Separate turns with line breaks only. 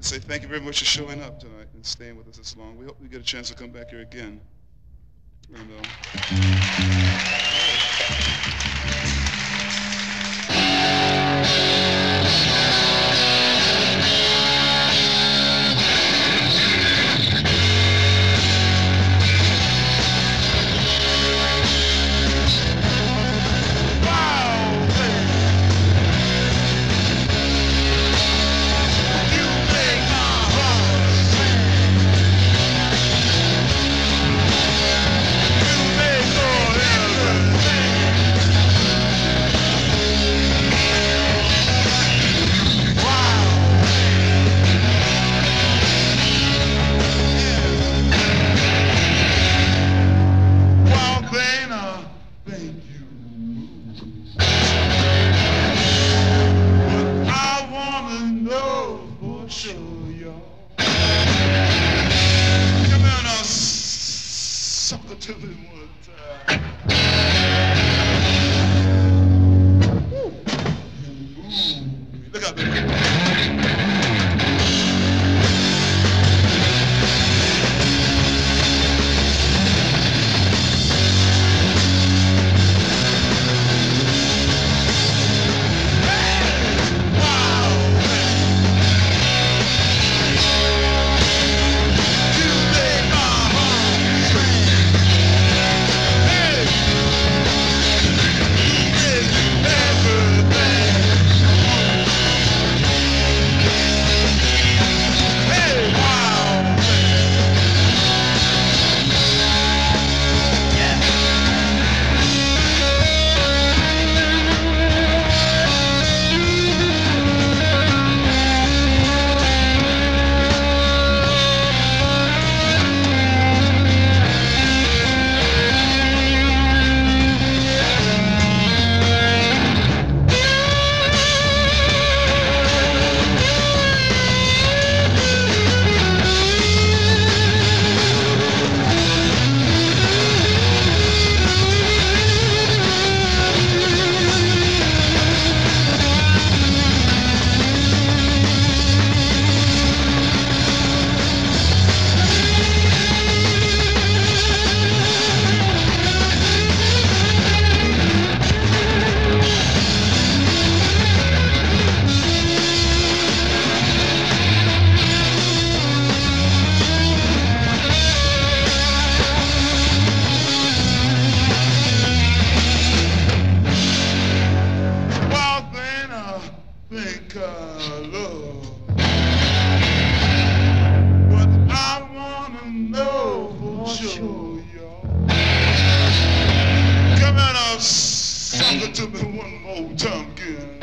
say thank you very much for showing up tonight and staying with us this long. We hope we get a chance to come back here again. And, uh,
suck it to me Come on, I'll suck it to me one
more time, girl.